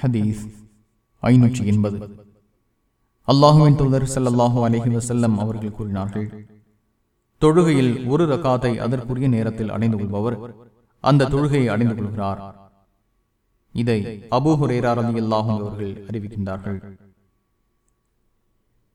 ஹதீஸ் ஐநூற்றி எண்பது. அல்லாஹுவின் தூதர் சல்லாஹூ அலஹி வசல்லம் அவர்கள் கூறினார்கள் தொழுகையில் ஒரு ரகாத்தை அதற்குரிய நேரத்தில் அடைந்து கொள்பவர் அந்த தொழுகையை அடைந்து கொள்கிறார். இதை அபூ ஹுரேரா ரலியல்லாஹு அவர்கள் அறிவிக்கின்றார்கள்.